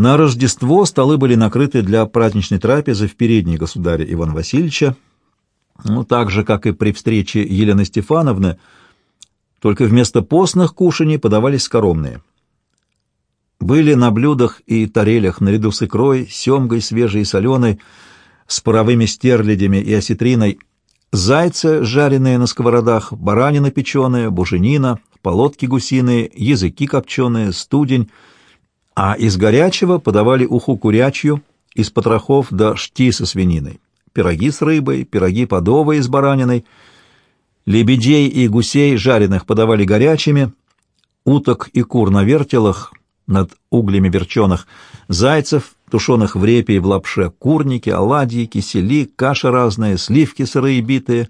На Рождество столы были накрыты для праздничной трапезы в передней государя Ивана Васильевича, ну, так же, как и при встрече Елены Стефановны, только вместо постных кушаний подавались скоромные. Были на блюдах и тарелях наряду с икрой, семгой свежей и соленой, с паровыми стерлядями и осетриной, зайцы, жареные на сковородах, баранина печеная, буженина, полотки гусиные, языки копченые, студень, а из горячего подавали уху курячью, из потрохов до шти со свининой, пироги с рыбой, пироги подовые с бараниной, лебедей и гусей жареных подавали горячими, уток и кур на вертелах, над углями верченых, зайцев, тушеных в репе и в лапше, курники, оладьи, кисели, каша разная, сливки сырые битые,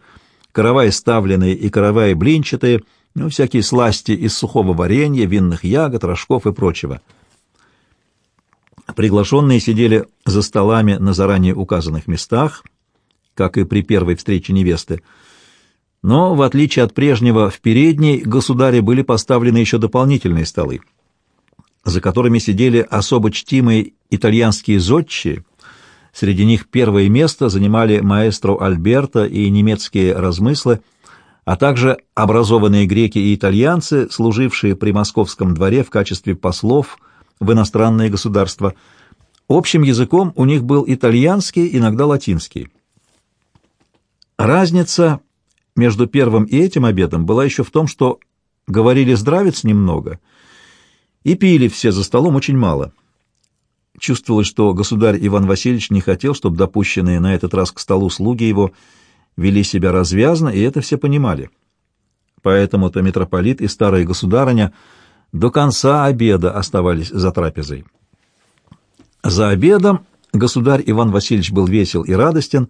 караваи ставленные и караваи блинчатые, ну, всякие сласти из сухого варенья, винных ягод, рожков и прочего. Приглашенные сидели за столами на заранее указанных местах, как и при первой встрече невесты, но, в отличие от прежнего, в передней государе были поставлены еще дополнительные столы — за которыми сидели особо чтимые итальянские зодчие. Среди них первое место занимали маэстро Альберто и немецкие размыслы, а также образованные греки и итальянцы, служившие при московском дворе в качестве послов в иностранные государства. Общим языком у них был итальянский, иногда латинский. Разница между первым и этим обедом была еще в том, что говорили здравец немного — и пили все за столом очень мало. Чувствовалось, что государь Иван Васильевич не хотел, чтобы допущенные на этот раз к столу слуги его вели себя развязно, и это все понимали. Поэтому-то митрополит и старая государыня до конца обеда оставались за трапезой. За обедом государь Иван Васильевич был весел и радостен,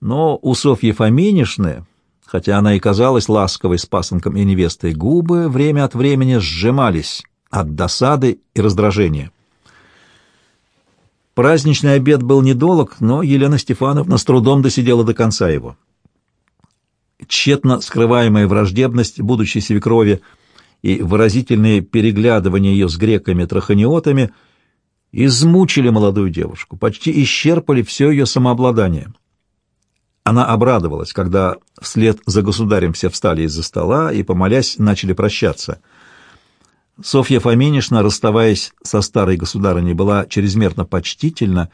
но у Софьи Фоминишны хотя она и казалась ласковой с пасынком и невестой, губы время от времени сжимались от досады и раздражения. Праздничный обед был недолг, но Елена Стефановна с трудом досидела до конца его. Тщетно скрываемая враждебность будущей свекрови и выразительные переглядывания ее с греками-траханиотами измучили молодую девушку, почти исчерпали все ее самообладание. Она обрадовалась, когда вслед за государем все встали из-за стола и, помолясь, начали прощаться — Софья Фоминишна, расставаясь со старой государыней, была чрезмерно почтительна,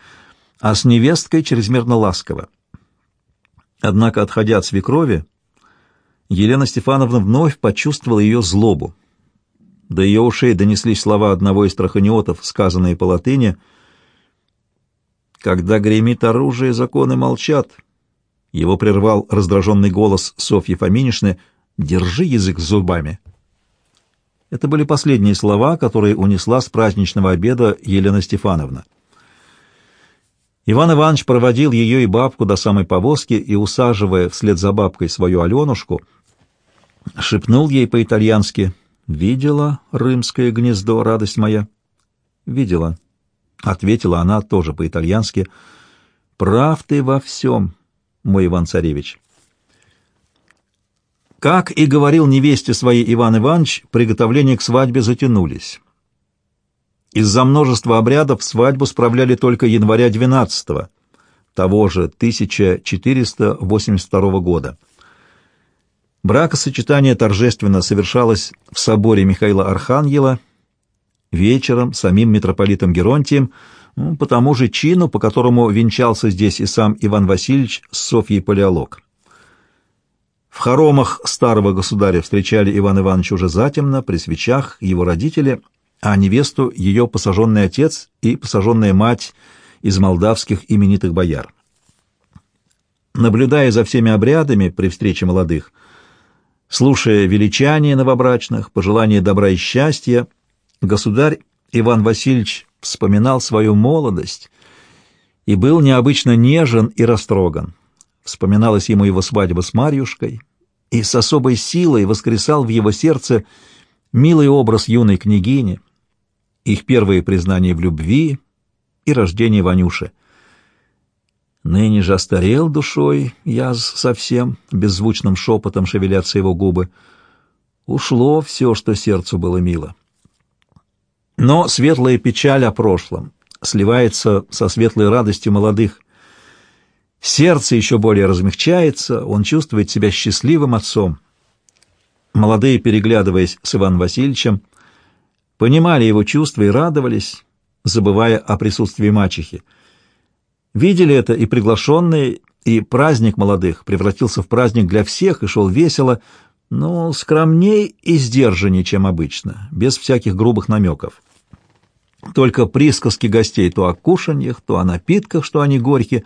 а с невесткой чрезмерно ласкова. Однако, отходя от свекрови, Елена Стефановна вновь почувствовала ее злобу. До ее ушей донеслись слова одного из траханиотов, сказанные по латыни «Когда гремит оружие, законы молчат». Его прервал раздраженный голос Софьи Фоминишны «Держи язык зубами». Это были последние слова, которые унесла с праздничного обеда Елена Стефановна. Иван Иванович проводил ее и бабку до самой повозки и, усаживая вслед за бабкой свою Аленушку, шепнул ей по-итальянски «Видела рымское гнездо, радость моя?» «Видела», — ответила она тоже по-итальянски. «Прав ты во всем, мой Иван-царевич». Как и говорил невесте своей Иван Иванович, приготовления к свадьбе затянулись. Из-за множества обрядов свадьбу справляли только января 12 -го, того же 1482 года. Бракосочетание торжественно совершалось в соборе Михаила Архангела вечером самим митрополитом Геронтием, ну, по тому же чину, по которому венчался здесь и сам Иван Васильевич с Софьей Палеолог. В хоромах старого государя встречали Иван Иванович уже затемно, при свечах, его родители, а невесту — ее посаженный отец и посаженная мать из молдавских именитых бояр. Наблюдая за всеми обрядами при встрече молодых, слушая величание новобрачных, пожелания добра и счастья, государь Иван Васильевич вспоминал свою молодость и был необычно нежен и растроган. Вспоминалась ему его свадьба с Марьюшкой, и с особой силой воскресал в его сердце милый образ юной княгини, их первые признания в любви и рождение Ванюши. Ныне же остарел душой, я совсем, беззвучным шепотом шевелятся его губы. Ушло все, что сердцу было мило. Но светлая печаль о прошлом сливается со светлой радостью молодых. Сердце еще более размягчается, он чувствует себя счастливым отцом. Молодые, переглядываясь с Иваном Васильевичем, понимали его чувства и радовались, забывая о присутствии мачехи. Видели это и приглашенные, и праздник молодых превратился в праздник для всех и шел весело, но скромней и сдержаннее, чем обычно, без всяких грубых намеков. Только присказки гостей то о кушаньях, то о напитках, что они горькие,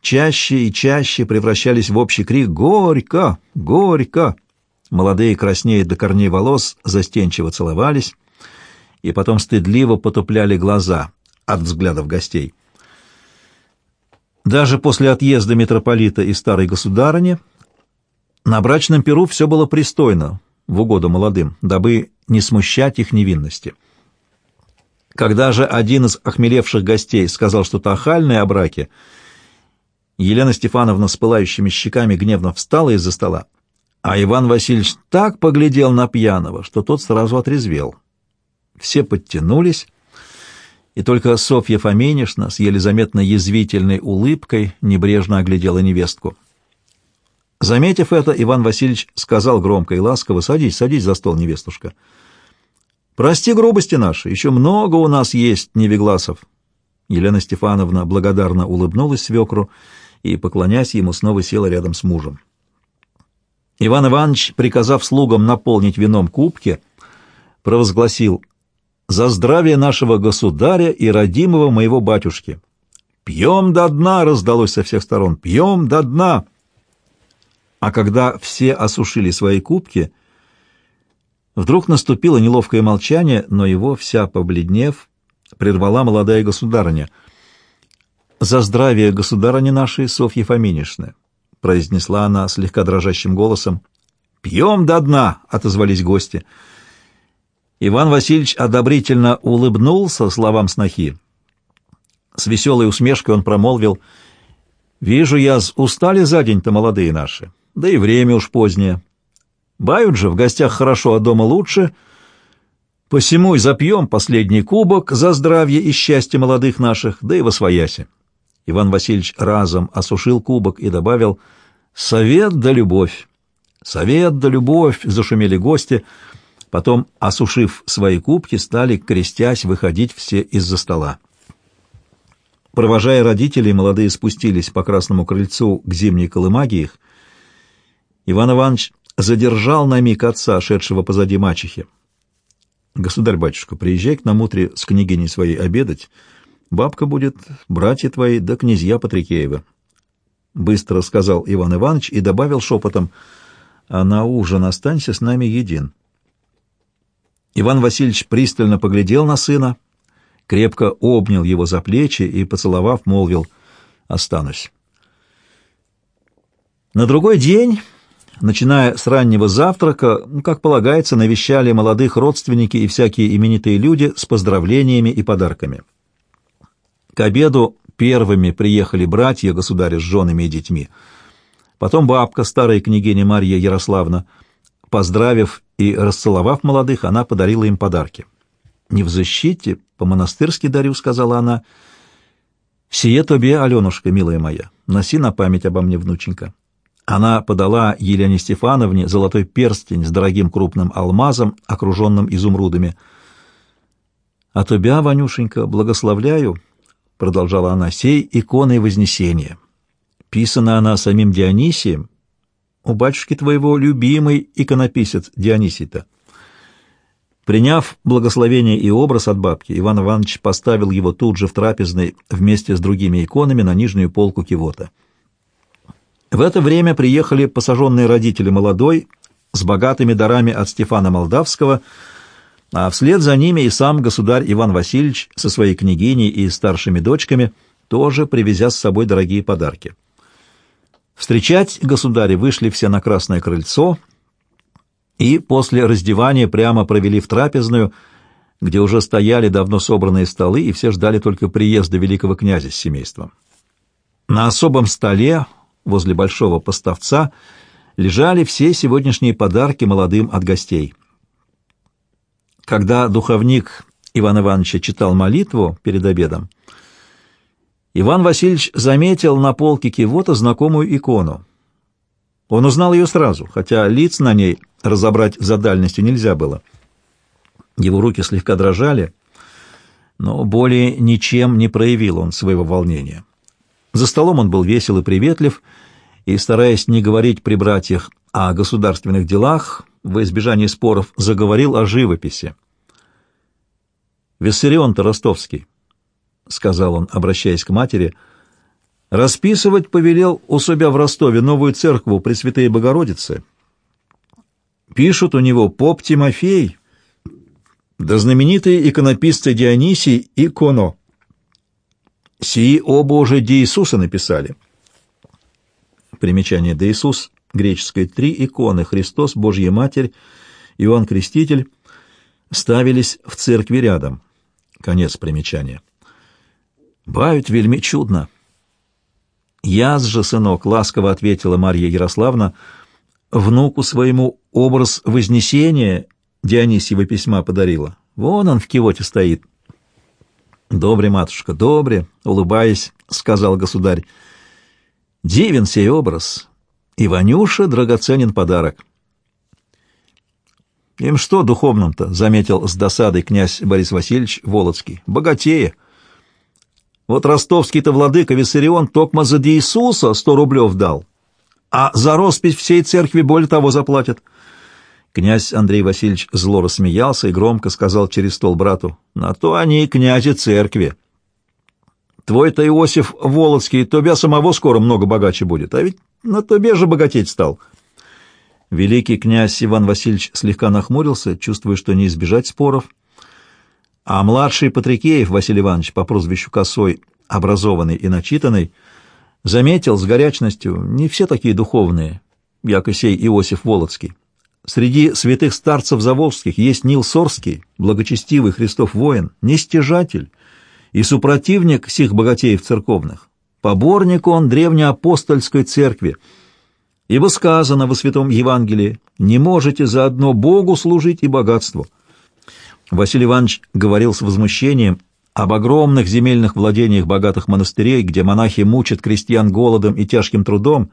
чаще и чаще превращались в общий крик «Горько! Горько!». Молодые краснея до корней волос застенчиво целовались и потом стыдливо потупляли глаза от взглядов гостей. Даже после отъезда митрополита и старой государыни на брачном перу все было пристойно, в угоду молодым, дабы не смущать их невинности. Когда же один из охмелевших гостей сказал что-то охальное о браке, Елена Стефановна с пылающими щеками гневно встала из-за стола, а Иван Васильевич так поглядел на пьяного, что тот сразу отрезвел. Все подтянулись, и только Софья Фоменишна с еле заметно язвительной улыбкой небрежно оглядела невестку. Заметив это, Иван Васильевич сказал громко и ласково, «Садись, садись за стол, невестушка. Прости грубости наши, еще много у нас есть невегласов». Елена Стефановна благодарно улыбнулась свекру и, поклонясь ему, снова села рядом с мужем. Иван Иванович, приказав слугам наполнить вином кубки, провозгласил — за здравие нашего государя и родимого моего батюшки. «Пьем до дна!» — раздалось со всех сторон. «Пьем до дна!» А когда все осушили свои кубки, вдруг наступило неловкое молчание, но его, вся побледнев, прервала молодая государыня. «За здравие государыни нашей Софьи Фоминишны!» — произнесла она слегка дрожащим голосом. «Пьем до дна!» — отозвались гости — Иван Васильевич одобрительно улыбнулся словам снохи. С веселой усмешкой он промолвил, «Вижу я, устали за день-то молодые наши, да и время уж позднее. Бают же, в гостях хорошо, а дома лучше. Посему и запьем последний кубок за здравие и счастье молодых наших, да и во свояси». Иван Васильевич разом осушил кубок и добавил, «Совет да любовь». «Совет да любовь!» — зашумели гости — Потом, осушив свои кубки, стали, крестясь, выходить все из-за стола. Провожая родителей, молодые спустились по красному крыльцу к зимней колымаге их. Иван Иванович задержал на миг отца, шедшего позади мачехи. «Государь-батюшка, приезжай к нам утре с княгиней своей обедать. Бабка будет, братья твои, да князья Патрикеева». Быстро сказал Иван Иванович и добавил шепотом, «А на ужин останься с нами един». Иван Васильевич пристально поглядел на сына, крепко обнял его за плечи и, поцеловав, молвил «Останусь». На другой день, начиная с раннего завтрака, ну, как полагается, навещали молодых родственники и всякие именитые люди с поздравлениями и подарками. К обеду первыми приехали братья государя с женами и детьми, потом бабка, старая княгиня Марья Ярославна, Поздравив и расцеловав молодых, она подарила им подарки. «Не в защите, по-монастырски дарю», — сказала она. «Сие тебе, Аленушка, милая моя, носи на память обо мне, внученька». Она подала Елене Стефановне золотой перстень с дорогим крупным алмазом, окруженным изумрудами. «А тебя, Ванюшенька, благословляю», — продолжала она, — «сей иконой Вознесения». Писана она самим Дионисием, у батюшки твоего любимый иконописец Дионисий-то. Приняв благословение и образ от бабки, Иван Иванович поставил его тут же в трапезной вместе с другими иконами на нижнюю полку кивота. В это время приехали посаженные родители молодой с богатыми дарами от Стефана Молдавского, а вслед за ними и сам государь Иван Васильевич со своей княгиней и старшими дочками, тоже привезя с собой дорогие подарки. Встречать государя вышли все на Красное крыльцо и после раздевания прямо провели в трапезную, где уже стояли давно собранные столы, и все ждали только приезда великого князя с семейством. На особом столе, возле большого поставца, лежали все сегодняшние подарки молодым от гостей. Когда духовник Иван Ивановича читал молитву перед обедом, Иван Васильевич заметил на полке кивота знакомую икону. Он узнал ее сразу, хотя лиц на ней разобрать за дальностью нельзя было. Его руки слегка дрожали, но более ничем не проявил он своего волнения. За столом он был весел и приветлив, и, стараясь не говорить при братьях о государственных делах, во избежание споров заговорил о живописи. «Виссарион-то ростовский», — сказал он, обращаясь к матери, — «расписывать повелел у себя в Ростове новую церкву Пресвятые Богородицы. Пишут у него поп Тимофей, да знаменитые иконописцы Дионисий и Коно. Сии оба уже Де Иисуса написали». Примечание Де Иисус, греческое «три иконы» — Христос, Божья Матерь, Иоанн Креститель — ставились в церкви рядом. Конец примечания. Бавить вельми чудно. Яз же, сынок, ласково ответила Марья Ярославна, внуку своему образ Вознесения Дионисьева письма подарила. Вон он в кивоте стоит. Добре, матушка, добре, улыбаясь, сказал государь. Дивен сей образ. И Ванюша драгоценен подарок. Им что духовным-то, заметил с досадой князь Борис Васильевич Волоцкий. Богатее. Вот ростовский-то владыка Виссарион токмо за Иисуса сто рублев дал, а за роспись всей церкви более того заплатят. Князь Андрей Васильевич зло рассмеялся и громко сказал через стол брату, «На то они и князи церкви. Твой-то Иосиф Волоцкий, тебя самого скоро много богаче будет, а ведь на тебе же богатеть стал». Великий князь Иван Васильевич слегка нахмурился, чувствуя, что не избежать споров, — а младший Патрикеев Василий Иванович по прозвищу Косой, образованный и начитанный, заметил с горячностью, не все такие духовные, як сей Иосиф Волоцкий. Среди святых старцев заволжских есть Нил Сорский, благочестивый Христов воин, нестяжатель и супротивник сих богатеев церковных. Поборник он древнеапостольской церкви, ибо сказано во Святом Евангелии «Не можете заодно Богу служить и богатству». Василий Иванович говорил с возмущением об огромных земельных владениях богатых монастырей, где монахи мучат крестьян голодом и тяжким трудом,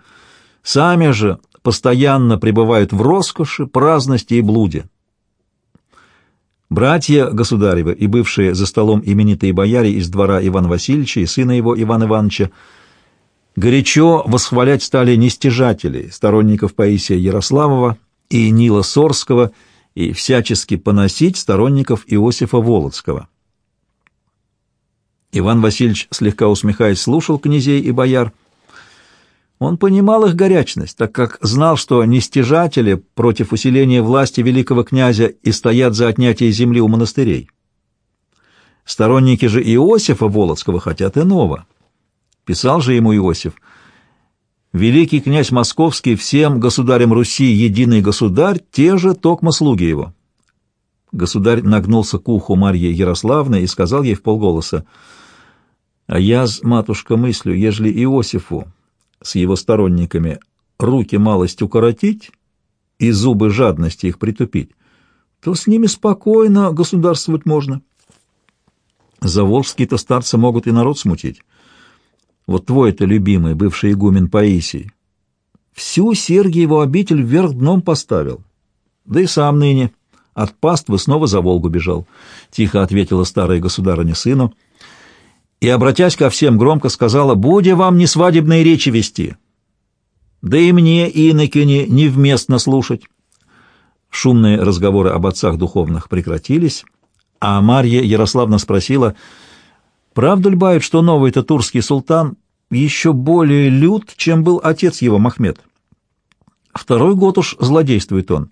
сами же постоянно пребывают в роскоши, праздности и блуде. Братья государевы и бывшие за столом именитые бояре из двора Ивана Васильевича и сына его Ивана Ивановича горячо восхвалять стали нестяжателей, сторонников Паисия Ярославова и Нила Сорского – и всячески поносить сторонников Иосифа Волоцкого. Иван Васильевич, слегка усмехаясь, слушал князей и бояр. Он понимал их горячность, так как знал, что нестяжатели против усиления власти великого князя и стоят за отнятие земли у монастырей. Сторонники же Иосифа Волоцкого хотят иного. Писал же ему Иосиф — Великий князь Московский всем государям Руси единый государь, те же токмо слуги его. Государь нагнулся к уху Марьи Ярославны и сказал ей в полголоса, «А я, матушка, мыслю, ежели Иосифу с его сторонниками руки малость укоротить и зубы жадности их притупить, то с ними спокойно государствовать можно. Заволжские-то старцы могут и народ смутить». Вот твой-то любимый, бывший игумен Паисий. Всю Сергиеву обитель вверх дном поставил. Да и сам ныне от паствы снова за Волгу бежал, — тихо ответила старая государыня сыну. И, обратясь ко всем, громко сказала, «Будя вам не свадебные речи вести, да и мне, инокине, невместно слушать». Шумные разговоры об отцах духовных прекратились, а Марья Ярославна спросила — Правда ли, бают, что новый-то султан еще более лют, чем был отец его, Махмед? Второй год уж злодействует он.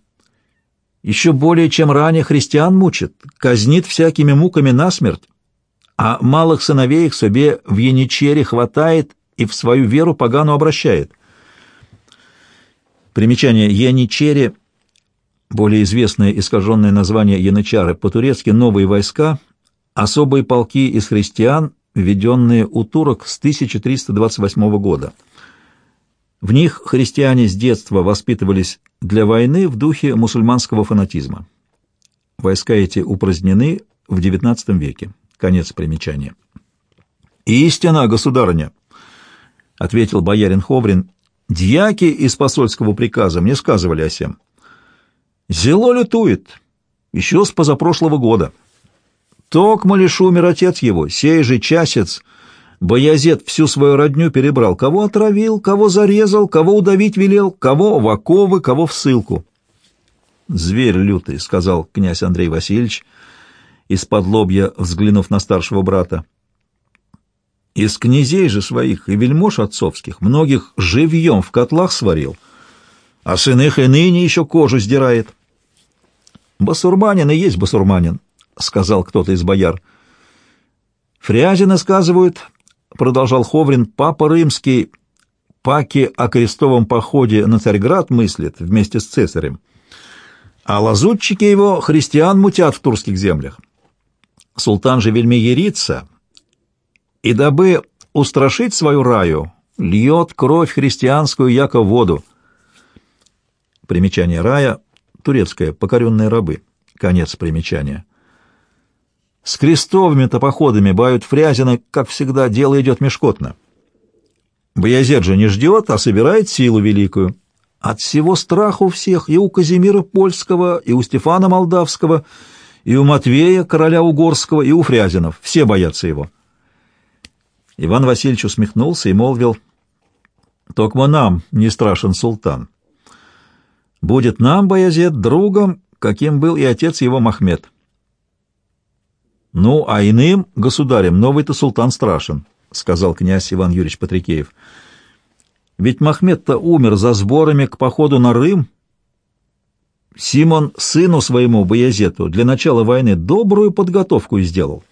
Еще более, чем ранее христиан мучит, казнит всякими муками насмерть, а малых сыновей их себе в яничере хватает и в свою веру погану обращает. Примечание яничере, более известное искаженное название янычары, по-турецки «новые войска», особые полки из христиан, введенные у турок с 1328 года. В них христиане с детства воспитывались для войны в духе мусульманского фанатизма. Войска эти упразднены в XIX веке. Конец примечания. «Истина, государыня!» — ответил боярин Ховрин. «Дьяки из посольского приказа мне сказывали о сем. Зело лютует, еще с позапрошлого года. Токмо лишь умер отец его, сей же часец, Боязет всю свою родню перебрал, кого отравил, кого зарезал, кого удавить велел, кого в оковы, кого в ссылку. «Зверь лютый», — сказал князь Андрей Васильевич, из-под лобья взглянув на старшего брата. Из князей же своих и вельмож отцовских многих живьем в котлах сварил, а сын их и ныне еще кожу сдирает. «Басурманин и есть басурманин», — сказал кто-то из бояр. «Фрязины, сказывают, — продолжал Ховрин, — папа римский паки о крестовом походе на Царьград мыслит вместе с цесарем, а лазутчики его христиан мутят в турских землях. Султан же вельми ерится, и дабы устрашить свою раю, льет кровь христианскую, яко воду. Примечание рая — турецкое, покоренные рабы. Конец примечания. С крестовыми-то походами бают Фрязина, как всегда, дело идет мешкотно. Боязет же не ждет, а собирает силу великую. От всего страху всех, и у Казимира Польского, и у Стефана Молдавского, и у Матвея, короля Угорского, и у Фрязинов. Все боятся его. Иван Васильевич усмехнулся и молвил, «Токмо нам не страшен султан. Будет нам, Боязет, другом, каким был и отец его Махмед». «Ну, а иным государям новый-то султан страшен», — сказал князь Иван Юрьевич Патрикеев. «Ведь Махмед-то умер за сборами к походу на Рым. Симон сыну своему, Боязету, для начала войны добрую подготовку сделал.